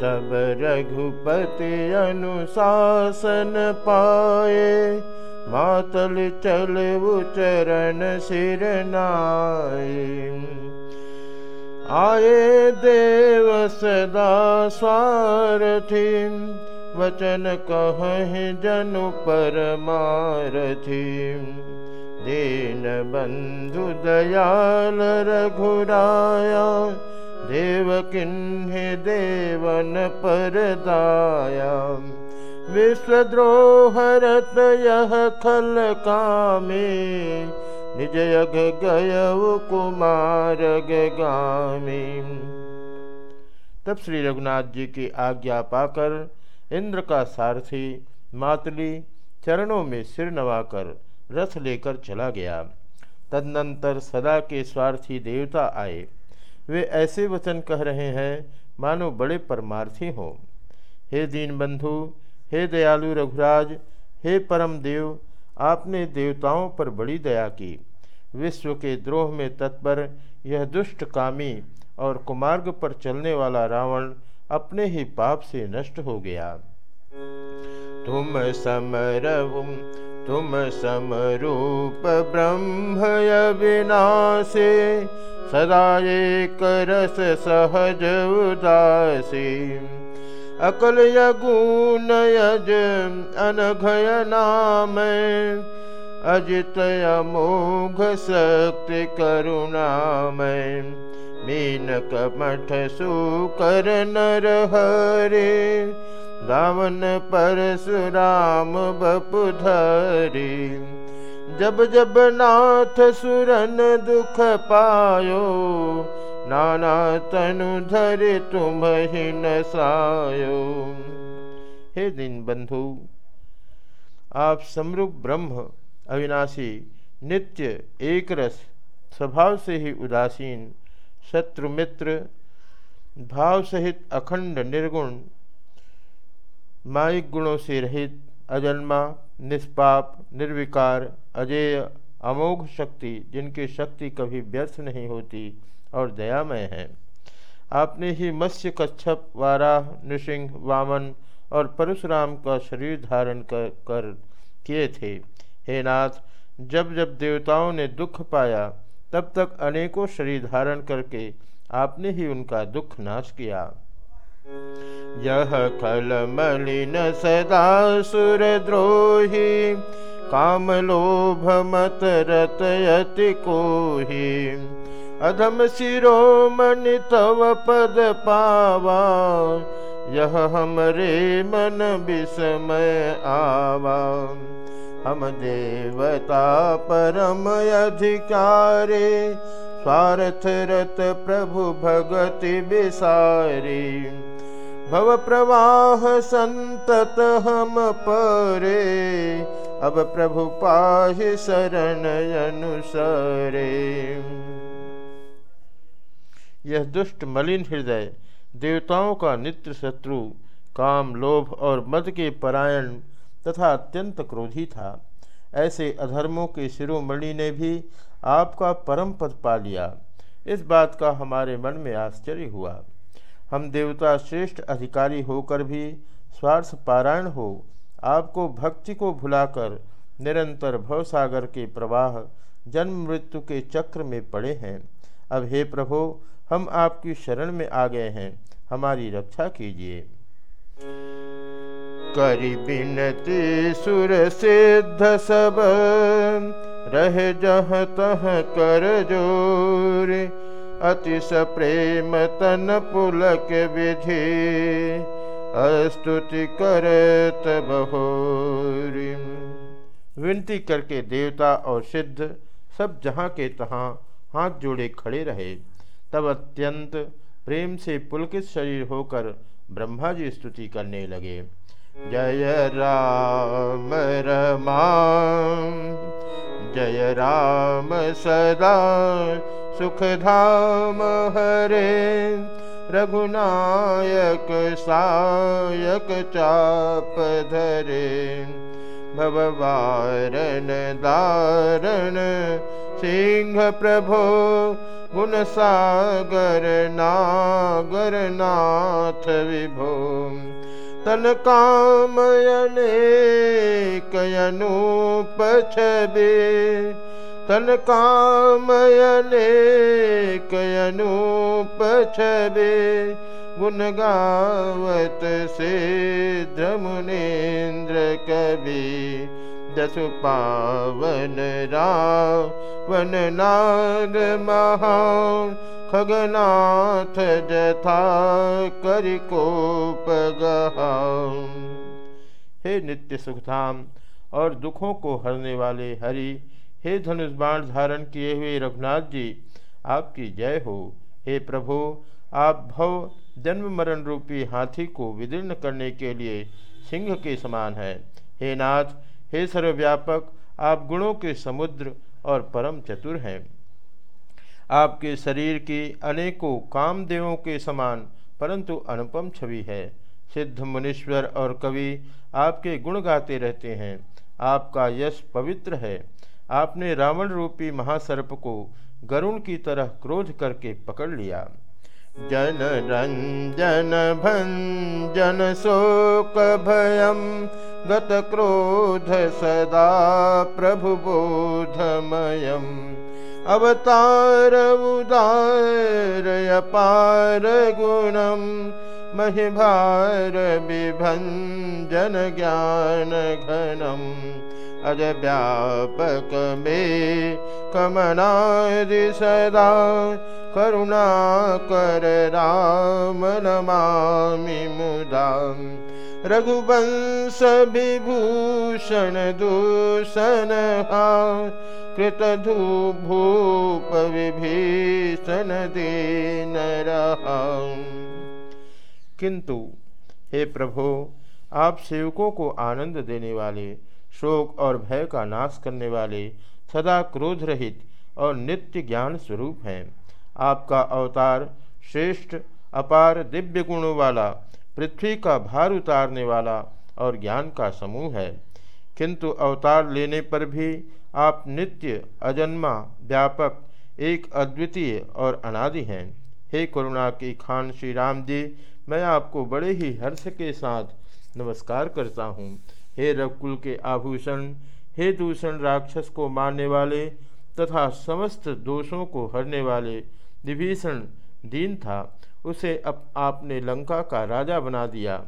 तब रघुपति अनुशासन पाए। मातल चल उचरण सिर नाय आए देव सदा स्वारथी। वचन कह जनु बंधु दयाल रघुराया देव किन्ह देवन पर दाया विश्वद्रोहरत यह खल कामे। निज यग गय कुमार गामी। तब श्री रघुनाथ जी की आज्ञा पाकर इंद्र का सारथी मातली चरणों में सिर नवाकर रथ लेकर चला गया। तदनंतर सदा के स्वार्थी देवता आए। वे ऐसे वचन कह रहे हैं, मानो बड़े परमार्थी हों। हे दीन बंधु हे दयालु रघुराज, हे परम देव, आपने देवताओं पर बड़ी दया की। विश्व के द्रोह में तत्पर यह दुष्ट कामी और कुमार्ग पर चलने वाला रावण अपने ही पाप से नष्ट हो गया। तुम समरवुम तुम समरूप ब्रह्म विनाशे सदा एक रस सहज उदासी। अकल यगुण यज अनघय नाम, अजित अमोघ शक्ति करुणामय मीन कमठ सुकर नर हरे रावण परशुराम बपुधरी जब जब नाथ सुरन दुख पायो, नाना तनु धरे तुम ही नसायो। हे दिन बंधु आप समरूप ब्रह्म, अविनाशी, नित्य एक रस स्वभाव से ही उदासीन, शत्रु मित्र, भाव सहित अखंड निर्गुण माइक गुणों से रहित, अजन्मा, निष्पाप, निर्विकार, अजेय, अमोघ शक्ति, जिनकी शक्ति कभी व्यर्थ नहीं होती और दयामय है। आपने ही मत्स्य, कच्छप, वाराह, नृसिंह, वामन और परशुराम का शरीर धारण कर कर किए थे। हे नाथ, जब जब देवताओं ने दुख पाया, तब तक अनेकों शरीर धारण करके आपने ही उनका दुख नाश किया। यह खल मलिन सदा सुरद्रोही काम लोभ मत रतयति कोही। अधम शिरोमणि तव पद पावा, यह हमरे मन विस्मय आवा। हम देवता परम अधिकारे स्वार्थ रत प्रभु भगति विसारी। भव प्रवाह संतत हम परे। अब प्रभु पाहि शरण अनुसरे। यह दुष्ट मलिन हृदय देवताओं का नित्य शत्रु, काम, लोभ और मद के परायण तथा अत्यंत क्रोधी था। ऐसे अधर्मों के शिरोमणि ने भी आपका परम पद पा लिया। इस बात का हमारे मन में आश्चर्य हुआ। हम देवता श्रेष्ठ अधिकारी होकर भी स्वार्थ पारायण हो, आपको भक्ति को भुलाकर निरंतर भवसागर के प्रवाह, जन्म मृत्यु के चक्र में पड़े हैं। अब हे प्रभो, हम आपकी शरण में आ गए हैं। हमारी रक्षा कीजिए। सुर सिद्ध सब, रह जह तह कर अतिश प्रेम तन पुलक विधि, अस्तुति करत बहोरी विनती करके देवता और सिद्ध सब जहाँ के तहाँ हाथ जोड़े खड़े रहे। तब अत्यंत प्रेम से पुलकित शरीर होकर ब्रह्मा जी स्तुति करने लगे। जय राम रमाम जय राम सदा सुखधाम हरे, रघुनायक सायक चाप धरे। भववारण दारण सिंह प्रभो गुण सागर नागर नाथ विभो। तन कामयने कयनूप छबे तन कामयने कयनूप छबे गुण गावत से मुनेन्द्र कवि, दसु पावन रावण नाग महा खगनाथ जथा करिकोप हे नित्य सुखधाम और दुखों को हरने वाले हरि हे धनुष बाण धारण किए हुए रघुनाथ जी, आपकी जय हो। हे प्रभु, आप भव जन्म मरण रूपी हाथी को विदीर्ण करने के लिए सिंह के समान है। हे नाथ, हे सर्वव्यापक, आप गुणों के समुद्र और परम चतुर हैं। आपके शरीर की अनेकों कामदेवों के समान परंतु अनुपम छवि है। सिद्ध मुनीश्वर और कवि आपके गुण गाते रहते हैं। आपका यश पवित्र है। आपने रावण रूपी महासर्प को गरुण की तरह क्रोध करके पकड़ लिया। जन रंजन भंजन शोक भयम गत क्रोध सदा प्रभु बोधमयम अवतार उदार अपार गुणम महिभार विभंजन ज्ञान घनम। अज व्यापक में कमनादि सदा करुणा कर राम नमामि मुदा। रघुवंश विभूषण दूषण कृत भूप विभीषण दीन किंतु हे प्रभु, आप सेवकों को आनंद देने वाले शोक और भय का नाश करने वाले सदा क्रोध रहित और नित्य ज्ञान स्वरूप हैं। आपका अवतार श्रेष्ठ, अपार दिव्य गुणों वाला, पृथ्वी का भार उतारने वाला और ज्ञान का समूह है। किंतु अवतार लेने पर भी आप नित्य, अजन्मा, व्यापक, एक अद्वितीय और अनादि हैं। हे करुणा की खान श्री राम जी, मैं आपको बड़े ही हर्ष के साथ नमस्कार करता हूँ। हे रघुकुल के आभूषण, हे दूषण राक्षस को मारने वाले तथा समस्त दोषों को हरने वाले विभीषण दीन था, उसे अब आपने लंका का राजा बना दिया।